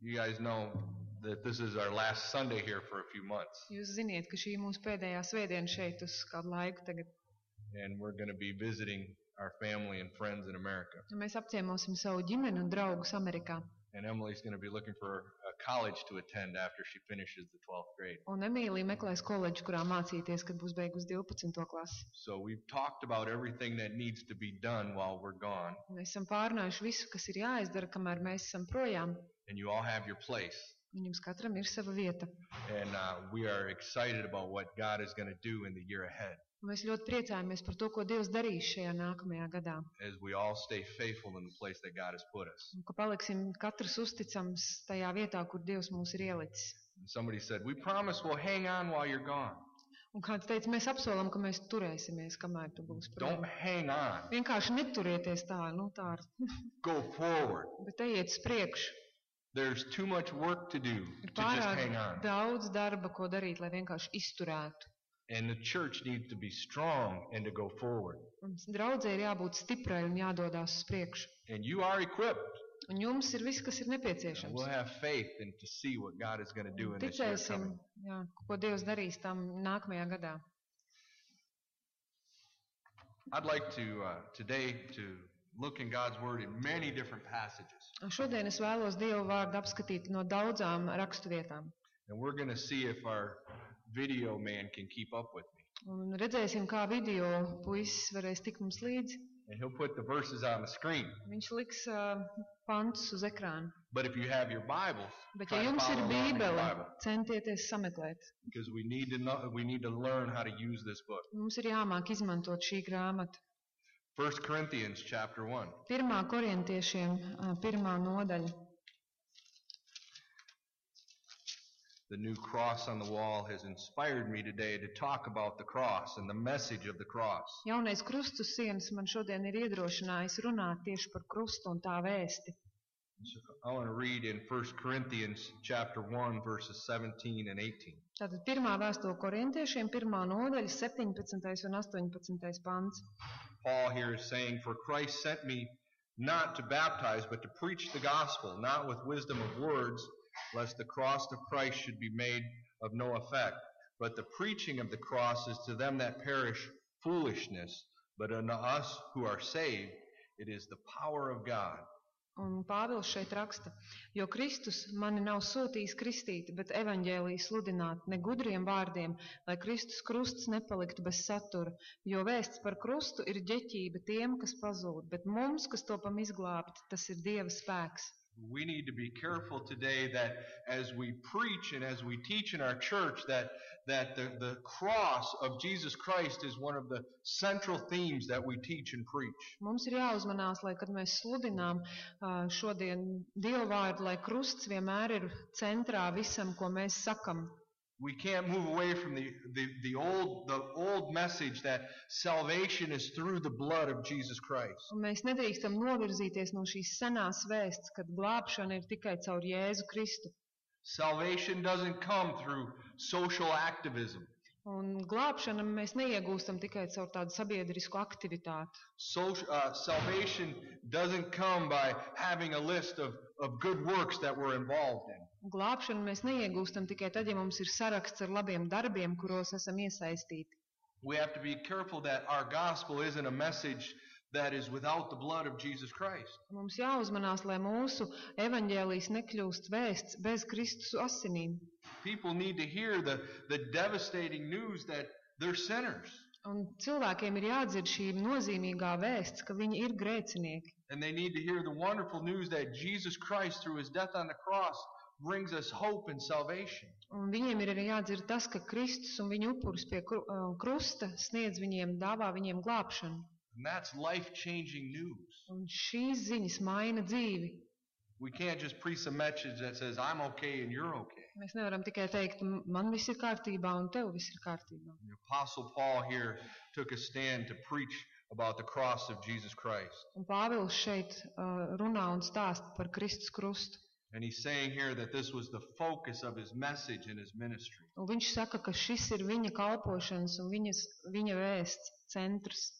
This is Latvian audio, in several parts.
You guys know that this is our last Sunday here for a few months, Jūs ziniet, ka šī ir mūsu pēdējā svētdiena šeit uz kādu laiku tagad. and we're going to be visiting our family and friends in America. Un Mēs apciemosim savu ģimeni un draugus Amerikā. And Emily's going to be looking for a college to attend after she finishes the 12th grade. Un Emīlija meklēs koledžu, kurā mācīties, kad būs beigus 12. klasi. So we've talked about everything that needs to be done while we're gone, Mēs esam pārunājuši visu, kas ir jāizdara, kamēr mēs esam projām. And you all have your place. Un jums katram ir sava vieta. And uh, we are excited about what God is going to do in the year ahead Un Mēs ļoti priecājamies par to, ko Dievs darīs šajā nākamajā gadā. as we all stay faithful in the place that God has put us. Un ka paliksim katrs uzticams tajā vietā, kur Dievs mūs ir ielicis. And somebody said, We promise we'll hang on while you're gone. Un kāds teica, mēs apsolam, ka mēs turēsimies, kamēr tu būsi Don't prom. hang on, Vienkārši neturieties tā, nu tā, ar- go forward. bet ejiet uz priekšu. There's too much work to do Ir to just hang pārāk on. daudz darba, ko darīt, lai vienkārši izturētu. And the church needs to be strong and to go forward. Un draudzē ir jābūt stiprai un jādodās uz priekšu. And you are equipped. Un jums ir viss, kas ir And nepieciešams. we'll have faith and to see what God is going to do in this year Ticēsim, coming. jā, ko Dievs darīs tam nākamajā gadā. I'd like to uh, today to look in God's Word in many different passages. Un Šodien es vēlos Dievu vārdu apskatīt no daudzām raksturvietām. And we're going to see if our video man can keep up with me. Un redzēsim, kā video puisis varēs tikt mums līdzi. And he'll put the verses on the screen. Viņš liks uh, pantus uz ekrāna. But if you have your Bibles, Bet, try ja to jums ir follow along in your bībele, Bible. centieties sameklēt. because we need to know we need to learn how to use this book. Mums ir jāmāk izmantot šī grāmata. 1 Corinthians chapter 1. Pirmā korintiešiem, ā, pirmā nodaļa. The new cross on the wall has inspired me today to talk about the cross and the message of the cross. Jaunais krustu sienas man šodien ir iedrošinājis runāt tieši par krustu un tā vēsti. So I want to read in 1 Corinthians chapter 1 verses 17 and 18. Tātad pirmā vēstule korintiešiem, pirmā nodaļa, 17. un 18. pants. Paul here is saying, For Christ sent me not to baptize, but to preach the gospel, not with wisdom of words, lest the cross of Christ should be made of no effect. But the preaching of the cross is to them that perish foolishness, but unto us who are saved, it is the power of God. Un Pāvils šeit raksta, jo Kristus mani nav sūtījis kristīt, bet evaņģēliju sludināt ne gudriem vārdiem, lai Kristus krusts nepaliktu bez satura, jo vēsts par krustu ir ģeķība tiem, kas pazūd, bet mums, kas topam izglābt, tas ir Dieva spēks. We need to be careful today that as we preach and as we teach in our church that, that the, the cross of Jesus Christ is one of the central themes that we teach and preach. Mums ir jāuzmanās, lai, kad mēs sludinām ā, šodien Dieva vārdu, lai krusts vienmēr ir centrā visam, ko mēs sakam. We can't move away from the, the, the old the old message that salvation is through the blood of Jesus Christ. Un mēs nedrīkstam novirzīties no šīs senās vēsts, kad glābšana ir tikai caur Jēzu Kristu. Salvation doesn't come through social activism. Un glābšanu mēs neiegūstam tikai caur tādu sabiedrisku aktivitāti. Social, uh, salvation doesn't come by having a list of, of good works that we're involved in. Glābšanu mēs neiegūstam tikai tad, ja mums ir saraksts ar labiem darbiem, kuros esam iesaistīti. We have to be careful that our gospel isn't a message that is without the blood of Jesus Christ. Mums jāuzmanās, lai mūsu evaņģēlijs nekļūst vēsts bez Kristus asinīm. People need to hear the, the devastating news that they're sinners. Un cilvēkiem ir jādzird šī nozīmīgā vēsts, ka viņi ir grēcinieki. And they need to hear the wonderful news that Jesus Christ, through his death on the cross, brings us hope and salvation. Un viņiem ir arī jādzird tas, ka Kristus un viņa upuris pie kru- uh, krusta sniedz viņiem, dāvā viņiem glābšanu. And that's life changing news. Un šīs ziņas maina dzīvi. We can't just preach a message that says, I'm okay and you're okay. Mēs nevaram tikai teikt, "M- man viss ir kārtībā un tev viss ir kārtībā. The Apostle Paul here took a stand to preach about the cross of Jesus Christ. Un Pāvils šeit uh, runā un stāst par Kristus krustu. And he's saying here that this was the focus of his message and his ministry. Un viņš saka, ka šis ir viņa kalpošanas un viņas, viņa vēsts centrs.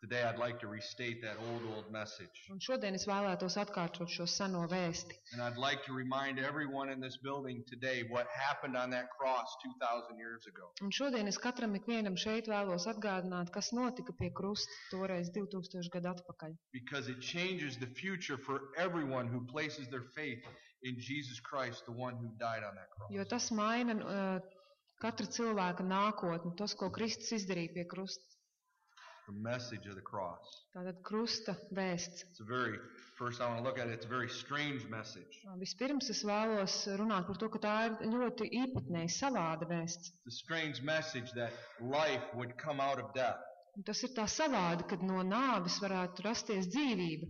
Today I'd like to restate that old, old message. Un šodien es vēlētos atkārtot šo seno vēsti. And I'd like to remind everyone in this building today what happened on that cross 2,000 years ago. Un šodien es katram ikvienam šeit vēlos atgādināt, kas notika pie krusta toreiz 2000 gadu atpakaļ. Because it changes the future for everyone who places their faith in Jesus Christ, the one who died on that cross. Jo tas maina uh, katra cilvēka nākotni, tas, ko Kristus izdarīja pie krusta. The message of the cross. Tātad krusta vēsts. It's a very, first I want to look at it, it's a very strange message. Vispirms es vēlos runāt par to, ka tā ir ļoti īpatnēji savāda vēsts. It's a strange message that life would come out of death. Un tas ir tā savādi, kad no nāves varētu rasties dzīvība.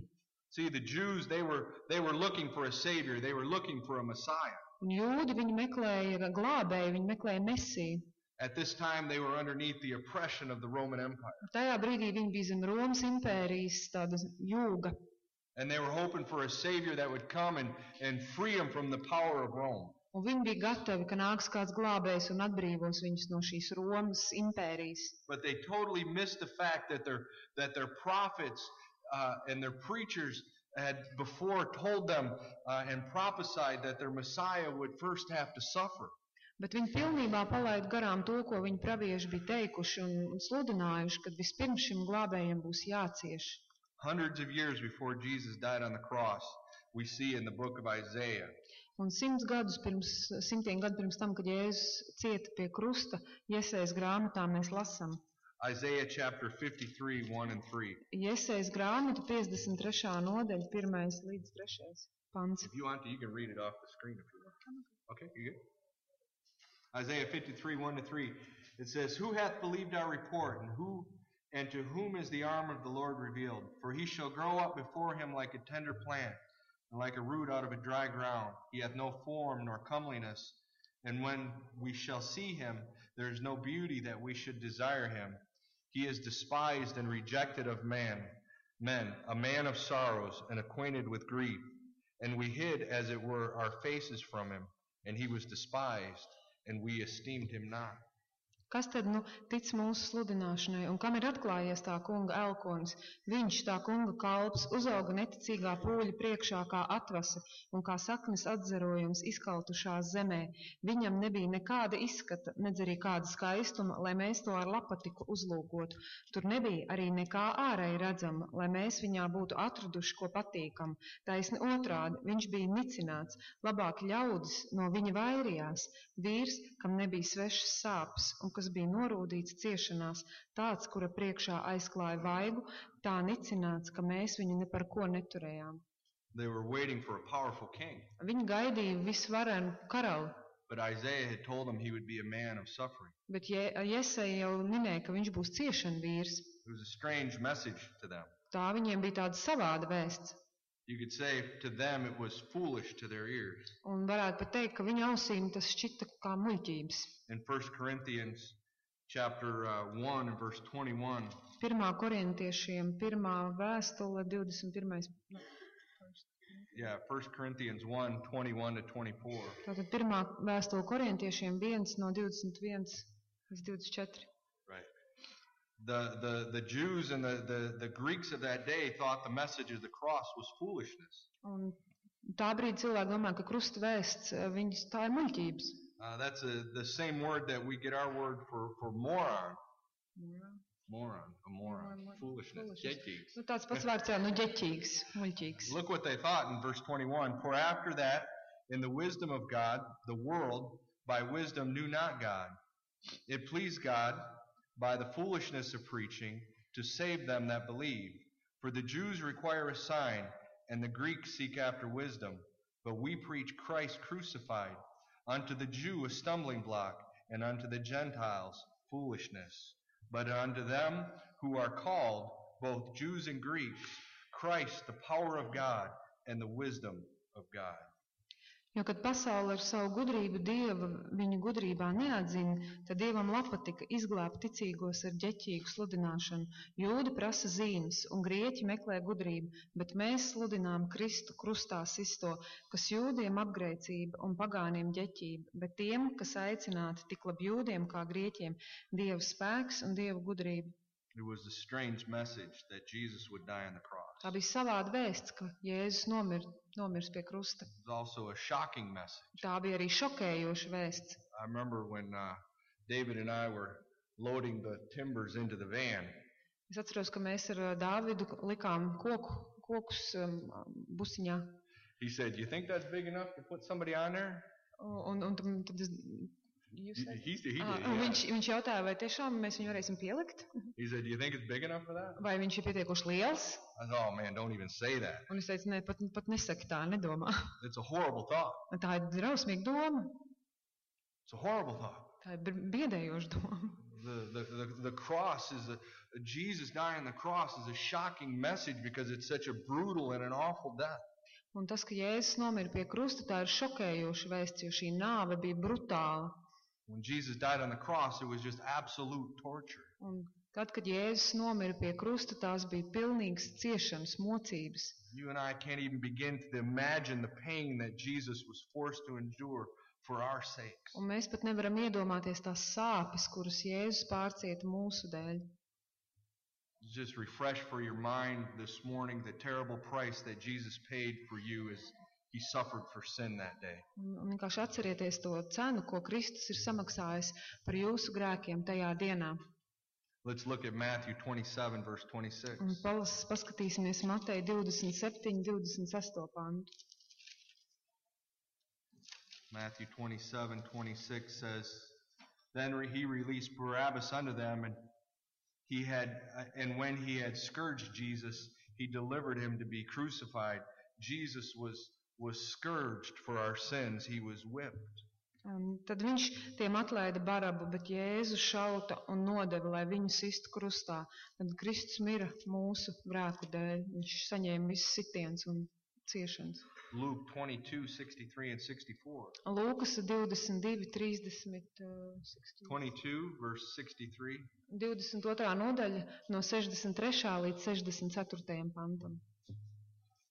See, the Jews, they were, they were looking for a Savior, they were looking for a Messiah. Un jūdi viņi meklēja glābēju, viņi meklēja mesiju. At this time, they were underneath the oppression of the Roman Empire. Tajā brīdī viņi bija zem Romas impērijas tāda jūga. And they were hoping for a Savior that would come and, and free them from the power of Rome. Un viņi bija gatavi, ka nāks kāds glābējs un atbrīvos viņus no šīs Romas impērijas. But they totally missed the fact that their, that their prophets uh, and their preachers had before told them uh, and prophesied that their Messiah would first have to suffer. Bet viņi pilnībā palaida garām to, ko viņu pravieši bija teikuši un, un sludinājuši, kad vispirms šim glābējam būs jācieš. Hundreds of years before Jesus died on the cross, we see in the book of Isaiah Un simts gadus pirms, simtiem gadu pirms tam, kad Jēzus cieta pie krusta, Iesaijas grāmatā mēs lasām. Isaiah chapter 53, 1 and 3. Iesaijas grāmata 53. nodaļa, 1 līdz 3. pants. If you want to, you can read it off the screen if you want. Okay, you good? Isaiah 53, 1 to 3. It says, Who hath believed our report, and who and to whom is the arm of the Lord revealed? For he shall grow up before him like a tender plant, and like a root out of a dry ground. He hath no form nor comeliness. And when we shall see him, there is no beauty that we should desire him. He is despised and rejected of man, men, a man of sorrows and acquainted with grief. And we hid, as it were, our faces from him, and he was despised, and we esteemed him not. Kas tad nu tic mūsu sludināšanai, un kam ir atklājies tā kunga elkonis? Viņš, tā kunga kalps, uzauga neticīgā pūļa priekšā kā atvase un kā saknes atzarojums izkaltušā zemē. Viņam nebija nekāda izskata, nedz arī kāda skaistuma, lai mēs to ar lapatiku uzlūkotu. Tur nebija arī nekā ārēji redzama, lai mēs viņā būtu atraduši ko patīkam. Taisni otrādi, viņš bija nicināts, labāk ļaudis no viņa vairījās, vīrs, kam nebija svešas sāpes un kas bija norūdīts ciešanās, tāds, kura priekšā aizklāja vaigu, tā nicināts, ka mēs viņu ne par ko neturējām. They were waiting for a powerful king, Viņi gaidīja visvarenu karali, but Isaiah had told them he would be a man of suffering. bet Je- Jesaja jau minēja, ka viņš būs ciešana vīrs. It was a strange message to them. Tā viņiem bija tāda savāda vēsts. You could say to them it was foolish to their ears. Un varētu pat teikt, ka viņa ausīm tas šķita kā muļķības. In 1 Corinthians chapter uh, 1 and verse 21, Pirmā korintiešiem, pirmā vēstule, 21. yeah, 1 Corinthians 1, 21 to 24. Tātad pirmā vēstule korintiešiem 1 no 21 līdz 24. The, the, the Jews and the, the, the Greeks of that day thought the message of the cross was foolishness. Un tā cilvēki domā, ka krusta vēsts, eh, tā ir muļķības. Uh, that's a, the same word that we get our word for, for moron. Moron, a moron, Moron, foolishness, foolishness. Nu, tāds pats vārds, jā, nu, ģeķīgs, muļķīgs. Look what they thought in verse 21. For after that, in the wisdom of God, the world by wisdom knew not God. It pleased God by the foolishness of preaching to save them that believe. For the Jews require a sign, and the Greeks seek after wisdom. But we preach Christ crucified, unto the Jew a stumbling block, and unto the Gentiles foolishness. But unto them who are called, both Jews and Greeks, Christ, the power of God and the wisdom of God. Jo, kad pasaule ar savu gudrību dieva viņu gudrībā neatzina, tad dievam patika izglābt ticīgos ar ģeķīgu sludināšanu. Jūdi prasa zīmes, un grieķi meklē gudrību, bet mēs sludinām Kristu krustā sisto, kas jūdiem apgrēcība un pagāniem ģeķība, bet tiem, kas aicināti tik labi jūdiem kā grieķiem, dieva spēks un dieva gudrība. It was a strange message that Jesus would die on the cross. Tā bija savāda vēsts, ka Jēzus nomir, nomirs pie krusta. It was also a shocking message. Tā bija arī šokējoša vēsts. I remember when uh, David and I were loading the timbers into the van, Es atceros, ka mēs ar ā, Dāvidu likām koku, kokus um, busiņā. he said, "You think that's big enough to put somebody on there?" Un, un tad, tad es, Jūs He, said- he, he. Ā, yeah. viņš, viņš jautāja, vai tiešām mēs viņu varēsim pielikt, said, "Do you think it's big enough for that?" vai viņš ir pietiekoši liels. Said, "Oh man, don't even say that. Un es teicu, nē, pat, pat nesaki tā, nedomā. It's a horrible thought. Un Tā ir drausmīga doma, It's a horrible thought." tā ir biedējoša doma. The, the, the, the cross is a, Jesus dying on the cross is a shocking message because it's such a brutal and an awful death. Un tas, ka Jēzus nomira pie krusta, tā ir šokējoša vēsts, jo šī nāve bija brutāla. When Jesus died on the cross, it was just absolute torture. Un tad, kad Jēzus nomira pie krusta, tās bija pilnīgas ciešanas, mocības. You and I can't even begin to imagine the pain that Jesus was forced to endure for our sakes. Un mēs pat nevaram iedomāties tās sāpes, kuras Jēzus pārcieta mūsu dēļ. Just refresh for your mind this morning the terrible price that Jesus paid for you as he suffered for sin that day. Un, vienkārši atcerieties to cenu, ko Kristus ir samaksājis par jūsu grēkiem tajā dienā. Let's look at Matthew 27, verse 26. Un palas, paskatīsimies Mateja 27, 26. pantu. Matthew 27, 26 says, Then he released Barabbas unto them, and he had, uh, and when he had scourged Jesus, he delivered him to be crucified. Jesus was was scourged for our sins. He was whipped. Un tad viņš tiem atlaida barabu, bet Jēzu šauta un nodeva, lai viņu sistu krustā. Tad Kristus mira mūsu grēku dēļ. Viņš saņēma visus sitienus un ciešanas. Luke 22, 63 and 64. Lūkas 22, 30, uh, 60. 22, verse 63. 22. nodaļa no 63. līdz 64. pantam.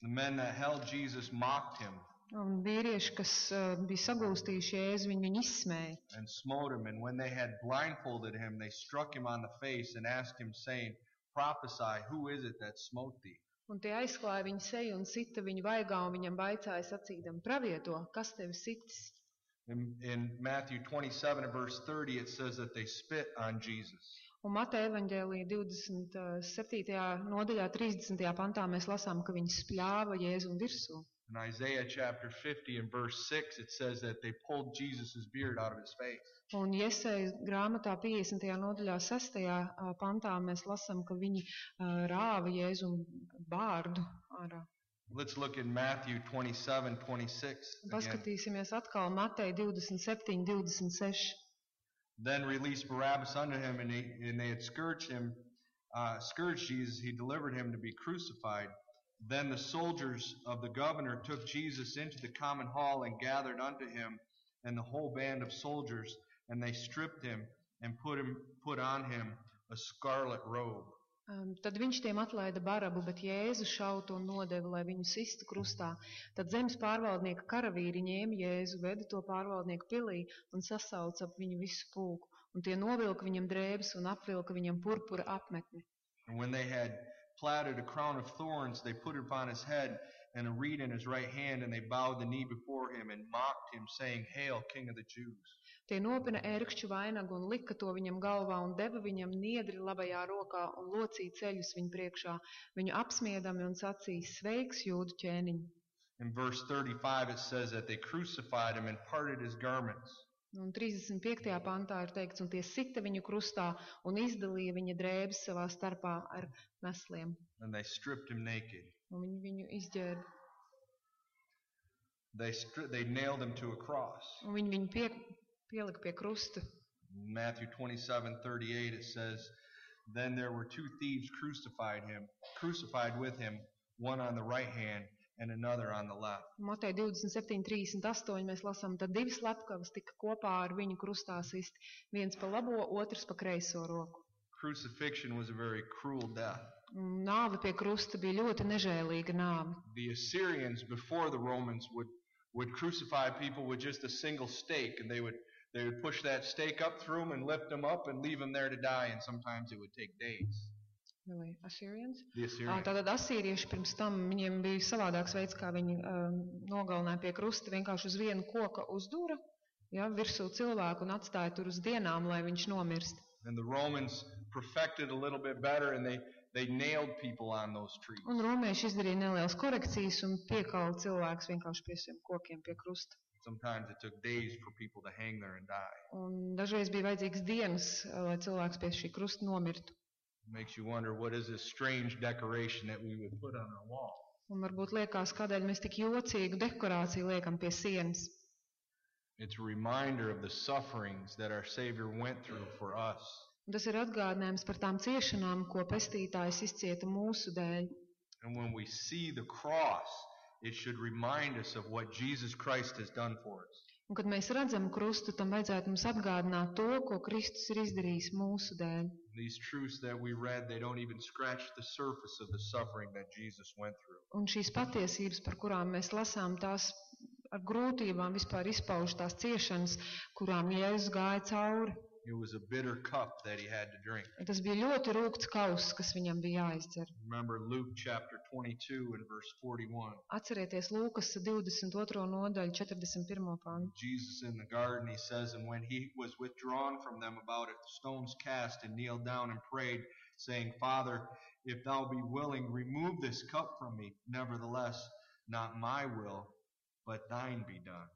The men that held Jesus mocked him Un vīrieši, kas uh, bija sagūstījuši jēzu, viņi viņu izsmēja. and smote him, and when they had blindfolded him, they struck him on the face and asked him, saying, Prophesy, who is it that smote thee? Un tie aizklāja viņu seju un sita viņu vaigā, un viņam vaicāja sacīdam, pravieto, kas tevi sitis? In, in Matthew 27 and verse 30, it says that they spit on Jesus. Un Mateja evaņģēlija 27. nodaļā 30. pantā mēs lasām, ka viņi spļāva Jēzu virsū. In Isaiah chapter 50 and verse 6, it says that they pulled Jesus' beard out of his face. Un Iesejas grāmatā 50. nodaļā 6. ā, pantā mēs lasām, ka viņi ā, rāva Jēzu bārdu ārā. Let's look at Matthew 27, 26. Again. Paskatīsimies atkal Mateja 27, 26. Then released Barabbas unto him, and, he, and they had scourged him, uh, scourged Jesus. He delivered him to be crucified. Then the soldiers of the governor took Jesus into the common hall and gathered unto him, and the whole band of soldiers, and they stripped him and put him put on him a scarlet robe. Um, tad viņš tiem atlaida barabu, bet Jēzu šautu un nodeva, lai viņu sistu krustā. Tad zemes pārvaldnieka karavīri ņēma Jēzu, veda to pārvaldnieku pilī un sasauca ap viņu visu pulku. Un tie novilka viņam drēbes un apvilka viņam purpura apmetni. And when they had platted a crown of thorns, they put it upon his head and a reed in his right hand, and they bowed the knee before him and mocked him, saying, Hail, King of the Jews! Tie nopina ērkšķu vainagu un lika to viņam galvā un deva viņam niedri labajā rokā un locīja ceļus viņu priekšā, viņu apsmiedami un sacīja, sveiks, jūdu ķēniņ. In verse 35, it says that they crucified him and parted his garments. Un 35. pantā ir teikts, un tie sita viņu krustā un izdalīja viņa drēbes savā starpā ar mesliem, and they stripped him naked. un viņi viņu izģērba, They, they nailed him to a cross. un viņi viņu pie, pielika pie krusta. In Matthew 27 38, it says, Then there were two thieves crucified him, crucified with him, one on the right hand and another on the left. Matei 27, 38 mēs lasām, tad divi slepkavas tika kopā ar viņu krustā sisti, viens pa labo, otrs pa kreiso roku. Crucifixion was a very cruel death. Un Nāve pie krusta bija ļoti nežēlīga nāve. The Assyrians before the Romans would, would crucify people with just a single stake, and they would, they would push that stake up through them and lift them up and leave them there to die, and sometimes it would take days. Really, Assyrians? Assyrians. Tātad asīrieši pirms tam viņiem bija savādāks veids, kā viņi um, nogalināja pie krusta. Vienkārši uz vienu koka uzdūra, ja, virsū cilvēku un atstāja tur uz dienām, lai viņš nomirst. And the Romans perfected a little bit better and they, they nailed people on those trees. Un romieši izdarīja nelielas korekcijas un piekāla cilvēks vienkārši pie šiem kokiem pie krusta. Sometimes it took days for people to hang there and die. Un dažreiz bija vajadzīgs dienas, eh, lai cilvēks pie šī krusta nomirtu. It makes you wonder what is this strange decoration that we would put on our wall? Un varbūt liekas, kādēļ mēs tik jocīgu dekorāciju liekam pie sienas. It's a reminder of the sufferings that our Savior went through for us. Un tas ir atgādinājums par tām ciešanām, ko pestītājs izcieta mūsu dēļ. And when we see the cross, it should remind us of what Jesus Christ has done for us. Un, kad mēs redzam krustu, tam vajadzētu mums atgādināt to, ko Kristus ir izdarījis mūsu dēļ. These truths that we read, they don't even scratch the surface of the suffering that Jesus went through. Un šīs patiesības, par kurām mēs lasām, tās ar grūtībām vispār izpauž tās ciešanas, kurām Jēzus gāja cauri. It was a bitter cup that he had to drink. Tas bija ļoti rūkts kauss, kas viņam bija jāizdzer. Remember Luke chapter 22 and verse 41. Atcerieties Lūkas 22. nodaļu 41. pantu. Jesus in the garden, he says, and when he was withdrawn from them about it, the stones cast and kneeled down and prayed, saying, Father, if thou be willing, remove this cup from me. Nevertheless, not my will, but thine be done.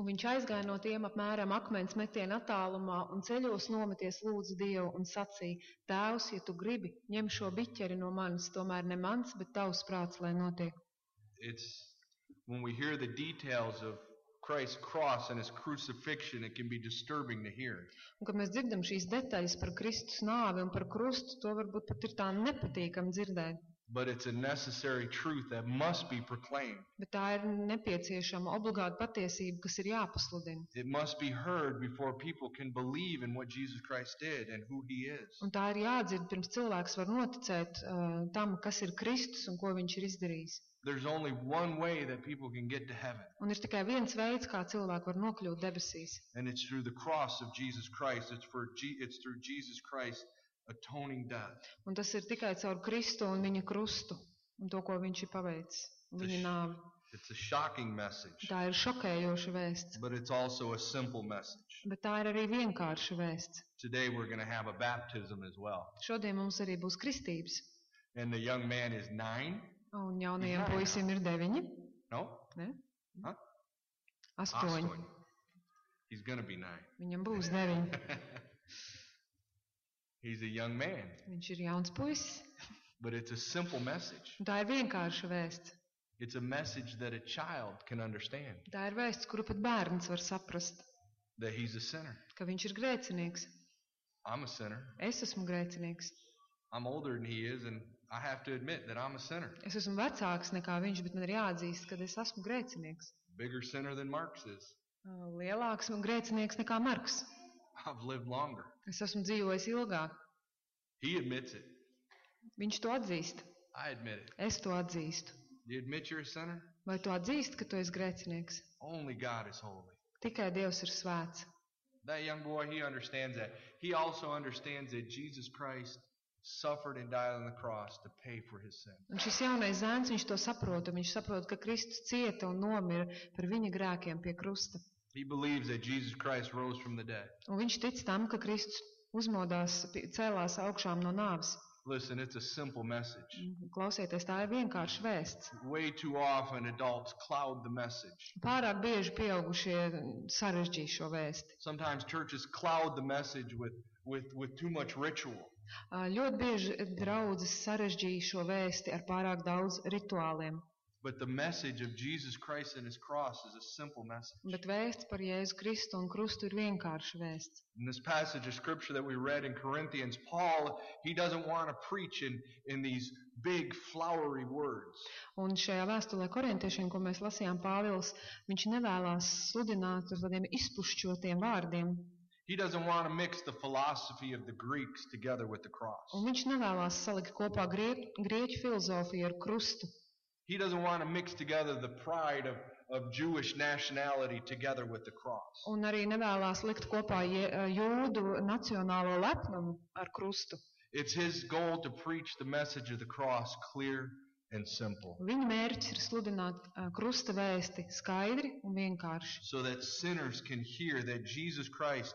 Un viņš aizgāja no tiem apmēram akmens metiena attālumā un ceļos nometies lūdzu Dievu un sacīja: Tēvs, ja tu gribi, ņem šo biķeri no manis, tomēr ne mans, bet tavs prāts, lai notiek. It's when we hear the details of Christ's cross and his crucifixion, it can be disturbing to hear. Un, kad mēs dzirdam šīs detaļas par Kristus nāvi un par krustu, to varbūt pat ir tā nepatīkami dzirdēt. But it's a necessary truth that must be proclaimed. Bet tā ir nepieciešama obligāta patiesība, kas ir jāpasludina. It must be heard before people can believe in what Jesus Christ did and who he is. Un tā ir jādzird, pirms cilvēks var noticēt uh, tam, kas ir Kristus un ko viņš ir izdarījis. There's only one way that people can get to heaven, Un ir tikai viens veids, kā cilvēki var nokļūt debesīs. and it's through the cross of Jesus Christ. It's for G- it's through Jesus Christ's atoning death. Un tas ir tikai caur Kristu un viņa krustu un to, ko viņš ir paveicis. Viņa nāvi. It's a shocking message, Tā ir šokējoša vēsts, but it's also a simple message. bet tā ir arī vienkārša vēsts. Today we're going to have a baptism as well. Šodien mums arī būs kristības. And the young man is nine? Un jaunajiem Jā. puisim ir deviņi, No? ne? Huh? Astoņi. Astoņi. He's going to be nine. Viņam būs deviņi. He's a young man, Viņš ir jauns puisis. but it's a simple message. Un Tā ir vienkārša vēsts. It's a message that a child can understand Tā ir vēsts, kuru pat bērns var saprast, that he's a sinner. ka viņš ir grēcinieks. I'm a sinner. Es esmu grēcinieks. I'm older than he is, and I have to admit that I'm a sinner. Es esmu vecāks nekā viņš, bet man ir jāatzīst, ka es esmu grēcinieks. Bigger sinner than Mark's is. Lielāks un grēcinieks nekā Marks. I've lived longer. Es esmu dzīvojis ilgāk. He admits it. Viņš to atzīst. I admit it. Es to atzīstu. Do you admit you're a sinner? Vai tu atzīsti, ka tu esi grēcinieks? Only God is holy. Tikai Dievs ir svēts. That young boy, he understands that. He also understands that Jesus Christ suffered and died on the cross to pay for his sin. Un šis jaunais zēns, viņš to saprot, un viņš saprot, ka Kristus cieta un nomira par viņa grēkiem pie krusta. He believes that Jesus Christ rose from the dead. Un viņš tic tam, ka Kristus uzmodās, pie- cēlās augšām no nāves. Listen, it's a simple message. Klausieties, tā ir vienkārši vēsts. Way too often adults cloud the message. Pārāk bieži pieaugušie sarežģīja šo vēsti. Sometimes churches cloud the message with, with, with too much ritual. Ā, Ļoti bieži draudzes sarežģīja šo vēsti ar pārāk daudz rituāliem, But the message of Jesus Christ and his cross is a simple message. bet vēsts par Jēzu Kristu un krustu ir vienkārši vēsts. In this passage of scripture that we read in Corinthians, Paul, he doesn't want to preach in, in these big flowery words. Un šajā vēstulē korintiešiem, ko mēs lasījām Pāvils, viņš nevēlās sludināt ar tādiem izpušķotiem vārdiem, He doesn't want to mix the philosophy of the Greeks together with the cross. un viņš nevēlās salikt kopā grie, grieķu filozofiju ar krustu. He doesn't want to mix together the pride of, of Jewish nationality together with the cross. Un arī nevēlās likt kopā je- jūdu nacionālo lepnumu ar krustu. It's his goal to preach the message of the cross clear and simple Viņa mērķis ir sludināt ā, krusta vēsti skaidri un vienkārši, so that sinners can hear that Jesus Christ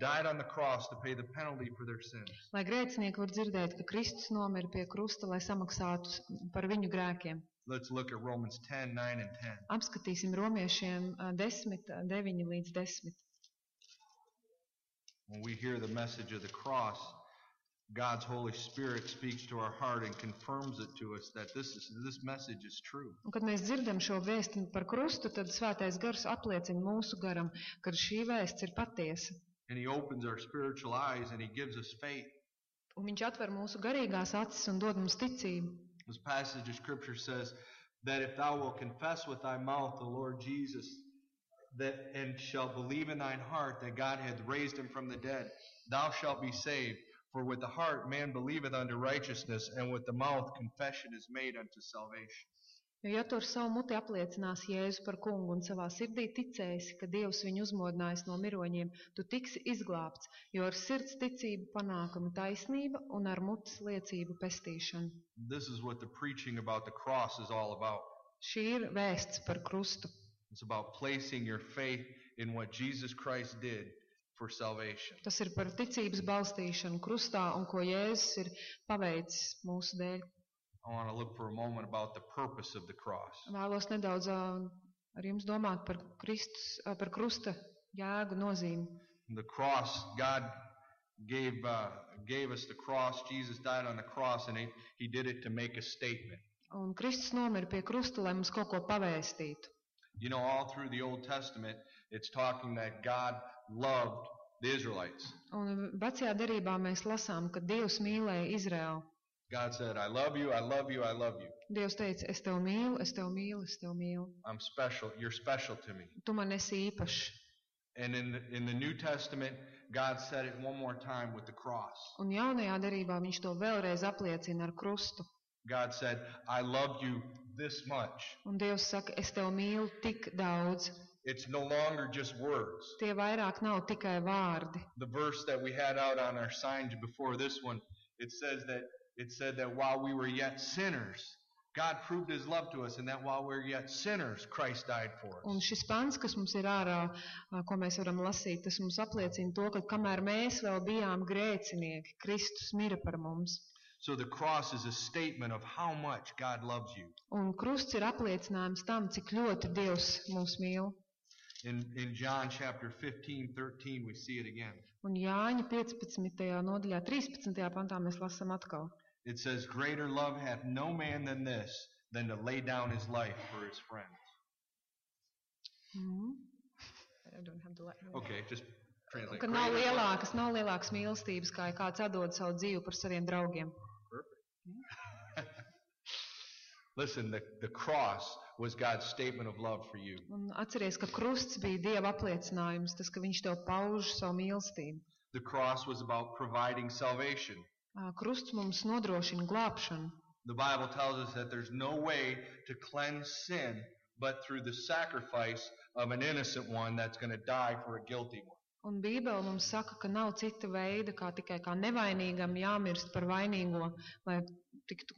died on the cross to pay the penalty for their sins. lai grēcinieki var dzirdēt, ka Kristus nomira pie krusta, lai samaksātu s- par viņu grēkiem. Let's look at Romans 10 9 and 10. Apskatīsim romiešiem ā, 10, ā, 9 līdz 10. When we hear the message of the cross, God's Holy Spirit speaks to our heart and confirms it to us that this, is, this message is true. Un, kad mēs dzirdam šo vēstu par krustu, tad svētais gars apliecina mūsu garam, ka šī vēsts ir patiesa. And He opens our spiritual eyes and He gives us faith. Un viņš atver mūsu garīgās acis un dod mums ticību. This passage of Scripture says that if thou wilt confess with thy mouth the Lord Jesus, that and shalt believe in thine heart that God hath raised him from the dead, thou shalt be saved. For with the heart man believeth unto righteousness, and with the mouth confession is made unto salvation. Jo, ja tu ar savu muti apliecinās Jēzu par kungu un savā sirdī ticēsi, ka Dievs viņu uzmodinājis no miroņiem, tu tiksi izglābts, jo ar sirds ticību panākama taisnība un ar mutes liecību pestīšana. This is what the preaching about the cross is all about. Šī ir vēsts par krustu. It's about placing your faith in what Jesus Christ did for salvation. Tas ir par ticības balstīšanu krustā un ko Jēzus ir paveicis mūsu dēļ. I want to look for a moment about the purpose of the cross. Vēlos nedaudz ā, ar jums domāt par, Kristus, ā, par krusta jēgu nozīmi. The cross, God gave, uh, gave us the cross. Jesus died on the cross, and he, he did it to make a statement. Un Kristus nomira pie krusta, lai mums kaut ko pavēstītu. You know, all through the Old Testament, it's talking that God loved the Israelites. Un vecajā derībā mēs lasām, ka Dievs mīlēja Izraēlu. God said, I love you, I love you, I love you. Dievs teica, es tevi mīlu, es tevi mīlu, es tevi mīlu. I'm special. You're special to me. Tu man esi īpašs. And in the, in the New Testament, God said it one more time with the cross. Un jaunajā derībā viņš to vēlreiz apliecina ar krustu. God said, I love you this much. Un Dievs saka, es tevi mīlu tik daudz. It's no longer just words. Tie vairāk nav tikai vārdi. The verse that we had out on our signs before this one, it says that it said that while we were yet sinners, God proved his love to us, and that while we were yet sinners, Christ died for Un us. šis pants, kas mums ir ārā, ā, ko mēs varam lasīt, tas mums apliecina to, ka kamēr mēs vēl bijām grēcinieki, Kristus mira par mums. So the cross is a statement of how much God loves you. Un krusts ir apliecinājums tam, cik ļoti Dievs mūs mīl. In, in John chapter 15, 13, we see it again. Un Jāņa 15. nodaļā, 13. pantā mēs lasām atkal. It says, Greater love hath no man than this, than to lay down his life for his friends. Mm. I don't have the la- Okay, just translate. Ka nav Greater love- lielākas, nav lielākas mīlestības, kā ja kāds atdod savu dzīvi par saviem draugiem. Listen, the, the cross was God's statement of love for you. Un atceries, ka krusts bija Dieva apliecinājums, tas, ka viņš tev pauž savu mīlestību. The cross was about providing salvation. Ā, Krusts mums nodrošina glābšanu. The Bible tells us that there's no way to cleanse sin but through the sacrifice of an innocent one that's going to die for a guilty one. Un Bībele mums saka, ka nav cita veida, kā tikai kā nevainīgam jāmirst par vainīgo, lai tiktu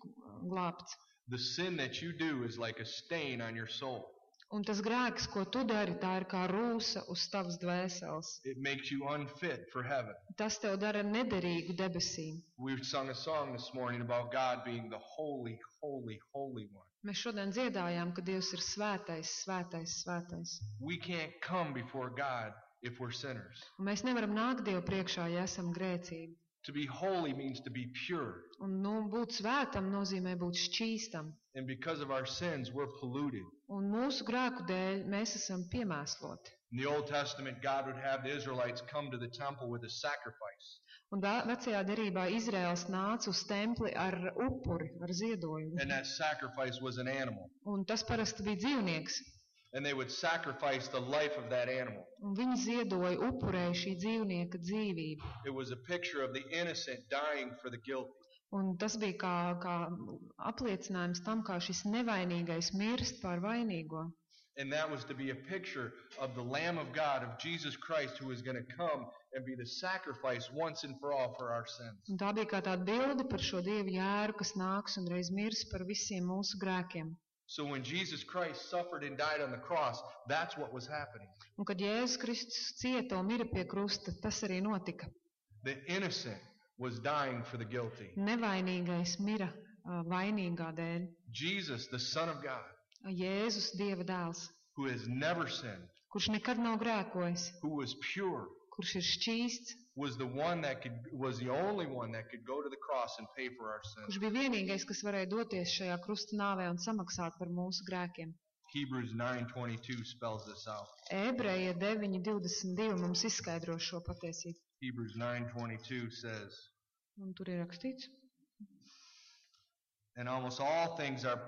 glābts. The sin that you do is like a stain on your soul. Un tas grēks, ko tu dari, tā ir kā rūsa uz tavas dvēseles. It makes you unfit for heaven. Tas tev dara nederīgu debesīm. We've sung a song this morning about God being the holy, holy, holy one. Mēs šodien dziedājām, ka Dievs ir svētais, svētais, svētais. We can't come before God if we're sinners. Un mēs nevaram nākt Dievu priekšā, ja esam grēcīgi. To be holy means to be pure. Un nu, būt svētam nozīmē būt šķīstam. And because of our sins, we're polluted. Un mūsu grēku dēļ mēs esam piemēsloti. In the Old Testament, God would have the Israelites come to the temple with a sacrifice. Un vē- vecajā derībā Izraels nāca uz templi ar upuri, ar ziedojumu. And that sacrifice was an animal. Un tas parasti bija dzīvnieks. And they would sacrifice the life of that animal. Un viņi ziedoja, upurēja šī dzīvnieka dzīvību. It was a picture of the innocent dying for the guilty. Un tas bija kā, kā apliecinājums tam, kā šis nevainīgais mirst par vainīgo. And that was to be a picture of the Lamb of God, of Jesus Christ, who is going to come and be the sacrifice once and for all for our sins. Un tā bija kā tāda bilde par šo dievu jēru, kas nāks un reiz mirs par visiem mūsu grēkiem. So when Jesus Christ suffered and died on the cross, that's what was happening. Un kad Jēzus Kristus cieta un mira pie krusta, tas arī notika. The innocent was dying for the guilty. Nevainīgais mira ā, vainīgā dēļ. Jesus, the Son of God, Jēzus, Dieva dēls, who has never sinned, kurš nekad nav grēkojis, who was pure, kurš ir šķīsts, was the one that could was the only one that could go to the cross and pay for our sins. kurš bija vienīgais, kas varēja doties šajā krusta nāvē un samaksāt par mūsu grēkiem. Hebrews 9:22 spells this out. Ebreja 9.22 mums izskaidro šo patiesību. Hebrews 9:22 says, Un tur ir rakstīts, "And almost all things are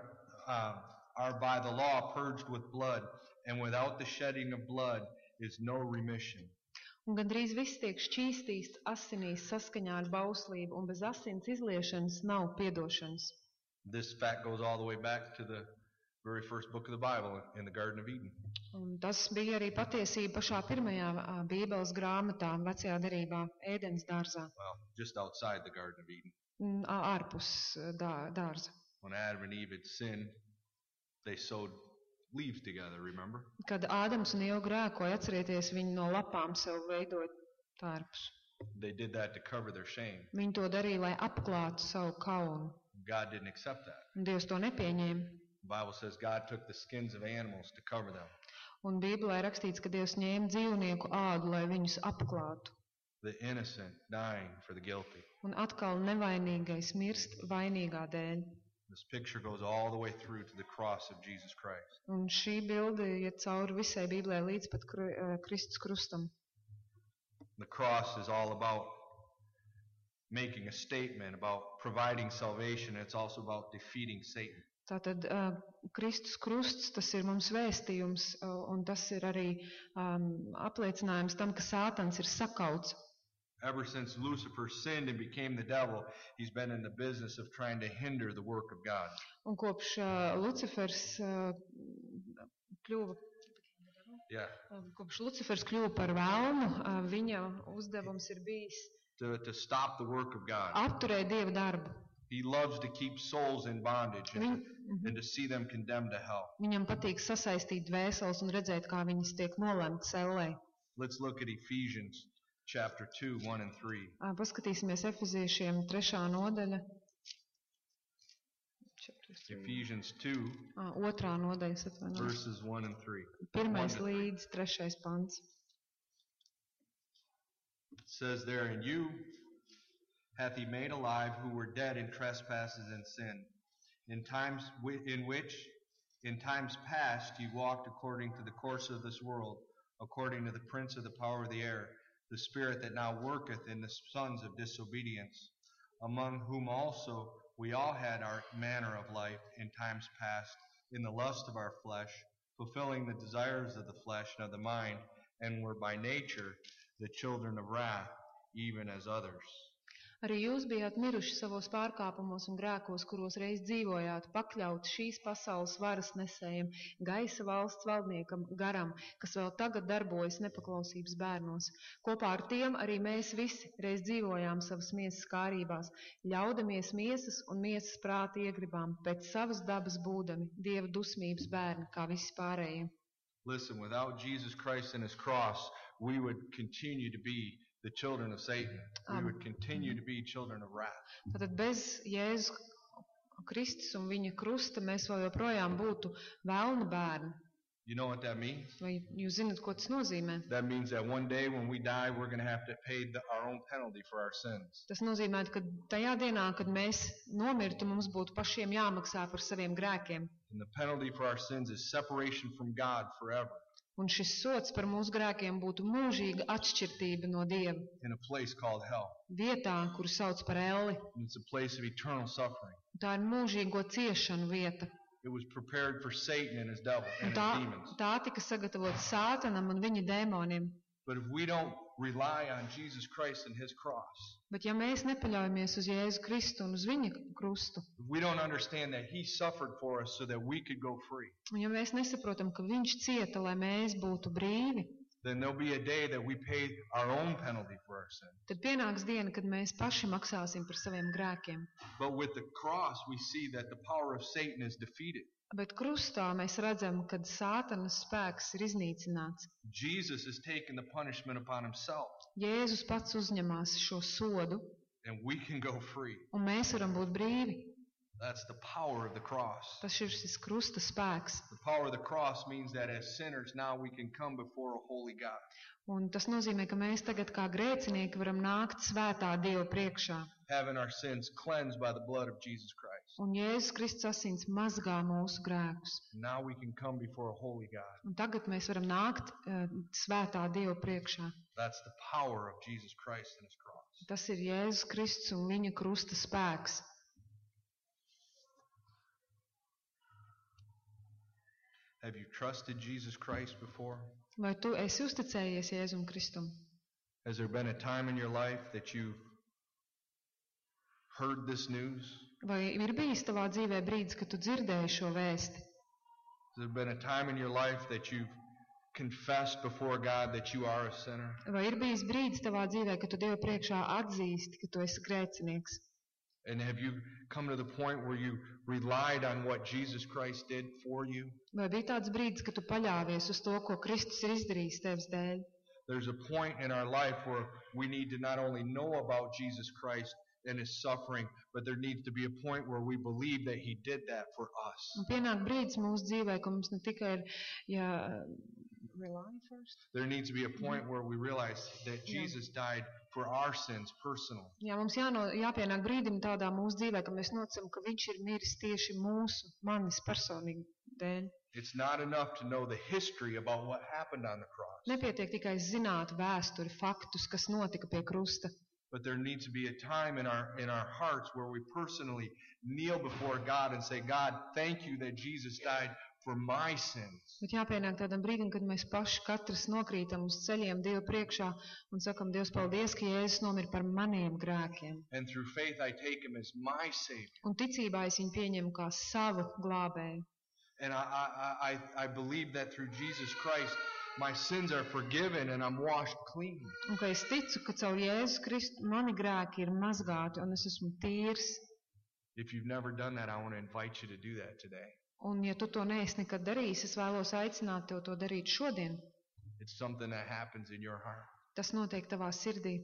uh, are by the law purged with blood, and without the shedding of blood is no remission." Un gandrīz viss tiek šķīstīts asinīs saskaņā ar bauslību, un bez asins izliešanas nav piedošanas. This fact goes all the way back to the very first book of the Bible in the Garden of Eden. Un tas bija arī patiesība pašā pirmajā Bībeles grāmatā, vecajā derībā, ēdens dārzā, Well, just outside the Garden of Eden. ārpus dā, dārza. When Adam and Eve had sinned, they sewed leaves together, remember? Kad Ādams un Ieva grēkoja, atcerieties, viņi no lapām sev veidoja tārpus. They did that to cover their shame. Viņi to darīja, lai apklātu savu kaunu, God didn't accept that. un Dievs to nepieņēma. The Bible says God took the skins of animals to cover them. Un Bībelē rakstīts, ka Dievs ņēma dzīvnieku ādu, lai viņus apklātu. The innocent dying for the guilty. Un atkal nevainīgais mirst vainīgā dēļ. This picture goes all the way through to the cross of Jesus Christ. Un šī bilde iet cauri visai Bībelē līdz pat kru, ā, Kristus krustam. The cross is all about making a statement about providing salvation. It's also about defeating Satan. Tātad uh, Kristus krusts, tas ir mums vēstījums, uh, un tas ir arī um, apliecinājums tam, ka Sātans ir sakauts. Ever since Lucifer sinned and became the devil, he's been in the business of trying to hinder the work of God. Un kopš uh, Lucifers uh, kļuva, Yeah. uh, kopš Lucifers kļuva par vēlnu, uh, viņa uzdevums ir bijis To, to stop the work of God. apturēt Dieva darbu. He loves to keep souls in bondage Viņ, and, mhm. and to see them condemned to hell. Viņam patīk sasaistīt dvēseles un redzēt, kā viņas tiek nolemtas ellē. Let's look at Ephesians chapter 2, 1 and 3. Uh, Paskatīsimies Efeziešiem nodaļa. Ephesians 2, Uh, otrā nodaļa, atvainojos. verses 1 and 3. Pirmais līdz trešais pants. It says there, And you hath he made alive who were dead in trespasses and sin, in times wi- in which, in times past, ye walked according to the course of this world, according to the prince of the power of the air, the spirit that now worketh in the sons of disobedience, among whom also we all had our manner of life in times past, in the lust of our flesh, fulfilling the desires of the flesh and of the mind, and were by nature the children of wrath, even as others. Arī jūs bijāt miruši savos pārkāpumos un grēkos, kuros reiz dzīvojāt, pakļauti šīs pasaules varas nesējiem, gaisa valsts valdniekam, garam, kas vēl tagad darbojas nepaklausības bērnos. Kopā ar tiem arī mēs visi reiz dzīvojām savas miesas kārībās, ļaudamies miesas un miesas prāta iegribām, pēc savas dabas būdami, dieva dusmības bērni, kā visi pārējie. Listen, without Jesus Christ and his cross, we would continue to be the children of Satan. We would continue to be children of wrath. Tātad bez Jēzus Kristus un viņa krusta mēs vēl joprojām būtu vēlna bērni. You know what that means? Vai jūs zinat, ko tas nozīmē? That means that one day when we die, we're going to have to pay the, our own penalty for our sins. Tas nozīmē, ka tajā dienā, kad mēs nomirtu, mums būtu pašiem jāmaksā par saviem grēkiem. And the penalty for our sins is separation from God forever Un šis sots par mūsu grēkiem būtu mūžīga atšķirtība no Dieva. in a place called hell. Vietā, kuru sauc par elli. And it's a place of eternal suffering. Tā ir mūžīgo ciešanu vieta. It was prepared for Satan and his devil Un and tā, his demons. tā tika sagatavota sātanam un viņa dēmoniem. But if we don't rely on Jesus Christ and his cross, Bet ja mēs nepaļaujamies uz Jēzu Kristu un uz viņa krustu, if we don't understand that He suffered for us so that we could go free, un ja mēs nesaprotam, ka viņš cieta, lai mēs būtu brīvi, then there'll be a day that we pay our own penalty for our sin. tad pienāks diena, kad mēs paši maksāsim par saviem grēkiem. But with the cross, we see that the power of Satan is defeated. Bet krustā mēs redzam, ka sātanas spēks ir iznīcināts. Jesus has taken the punishment upon Himself, Jēzus pats uzņemās šo sodu, and we can go free. un mēs varam būt brīvi. That's the power of the cross. Tas ir šis krusta spēks. The power of the cross means that as sinners, now we can come before a holy God. Un tas nozīmē, ka mēs tagad kā grēcinieki varam nākt svētā Dieva priekšā. Having our sins cleansed by the blood of Jesus Christ. Un Jēzus Kristus asins mazgā mūsu grēkus. Now we can come before a holy God. Un tagad mēs varam nākt uh, svētā Dieva priekšā. That's the power of Jesus Christ and His cross. Tas ir Jēzus Kristus un viņa krusta spēks. Have you trusted Jesus Christ before? Vai tu esi uzticējies Jēzum Kristum? Has there been a time in your life that you've heard this news? Vai ir bijis tavā dzīvē brīdis, kad tu dzirdēji šo vēsti? Has there been a time in your life that you've confessed before God that you are a sinner? Vai ir bijis brīdis tavā dzīvē, kad tu Dievu priekšā atzīsti, ka tu esi grēcinieks? And have you come to the point where you relied on what Jesus Christ did for you? Vai bija tāds brīdis, kad tu paļāvies uz to, ko Kristus ir izdarījis tevis dēļ? There's a point in our life where we need to not only know about Jesus Christ and his suffering, but there needs to be a point where we believe that he did that for us. Un pienāk brīdis mūsu dzīvē, ka mums ne tikai ir jā, rely first. There needs to be a point where we realize that Jesus died for our sins personally. Jā, mums jāno, jāpienāk brīdim tādā mūsu dzīvē, ka mēs nocam, ka viņš ir miris tieši mūsu, manis personīgi dēļ. It's not enough to know the history about what happened on the cross, Nepietiek tikai zināt vēsturi, faktus, kas notika pie krusta. But there needs to be a time in our in our hearts where we personally kneel before God and say, God, thank you that Jesus died for my sins. Bet jāpienāk tādam brīdim, kad mēs paši katrs nokrītam uz ceļiem Dievu priekšā un sakam, Dievs, paldies, ka Jēzus nomira par maniem grēkiem. And through faith, I take him as my Savior. Un ticībā es viņu pieņemu kā savu glābēju. And I, I, I, I believe that through Jesus Christ, my sins are forgiven and I'm washed clean. Un ka es ticu, ka caur Jēzus Kristu mani grēki ir mazgāti un es esmu tīrs. If you've never done that, I want to invite you to do that today. Un ja tu to neesi nekad darījis, es vēlos aicināt tev to darīt šodien. It's something that happens in your heart. Tas notiek tavā sirdī.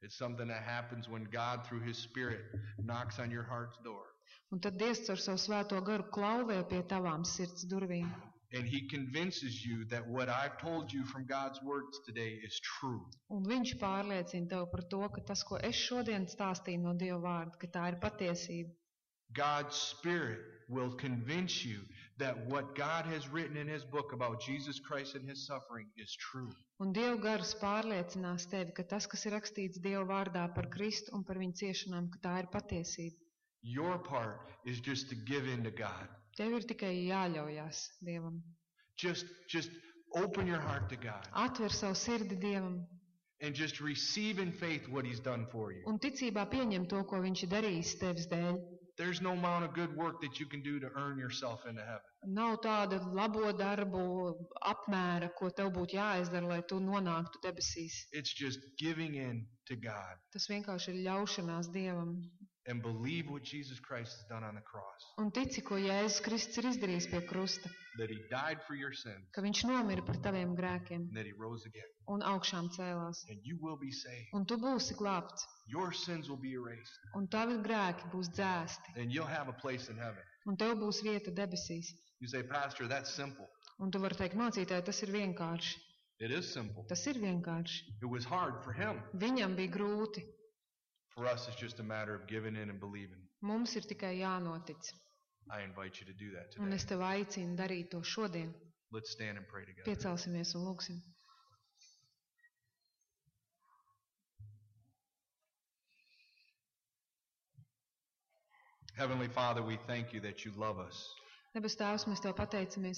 It's something that happens when God, through His Spirit, knocks on your heart's door. Un tad Dievs ar savu svēto garu klauvē pie tavām sirds durvīm. And He convinces you that what I've told you from God's words today is true. Un viņš pārliecina tev par to, ka tas, ko es šodien stāstīju no Dieva vārda, ka tā ir patiesība. God's Spirit will convince you that what God has written in His book about Jesus Christ and His suffering is true. Un Dieva gars pārliecinās tevi, ka tas, kas ir rakstīts Dieva vārdā par Kristu un par viņa ciešanām, ka tā ir patiesība. Your part is just to give in to God. Tev ir tikai jāļaujās Dievam. Just, just open your heart to God Atver savu sirdi Dievam and just receive in faith what He's done for you. un ticībā pieņem to, ko viņš ir darījis tevis dēļ. There's no amount of good work that you can do to earn yourself into heaven. Nav tāda labo darbu apmēra, ko tev būtu jāizdara, lai tu nonāktu debesīs. It's just giving in to God Tas vienkārši ir ļaušanās Dievam. And believe what Jesus Christ has done on the cross. Un tici, ko Jēzus Kristus ir izdarījis pie krusta, That He died for your sins ka viņš nomira par taviem grēkiem and that He rose again. un augšām cēlās. And you will be saved. Un tu būsi glābts, Your sins will be erased. un tavi grēki būs dzēsti, And you'll have a place in heaven. un tev būs vieta debesīs. You say, Pastor, that's simple. Un tu vari teikt, mācītāji, tas ir vienkārši. It is simple. Tas ir vienkārši. It was hard for Him. Viņam bija grūti. For us, it's just a matter of giving in and believing. Mums ir tikai jānotic. I invite you to do that Un today. es tev aicinu darīt to šodien. Let's stand and pray together. Piecelsimies un lūgsim. Heavenly Father, we thank you that you love us. Debes Tēvs, mēs tev pateicamies,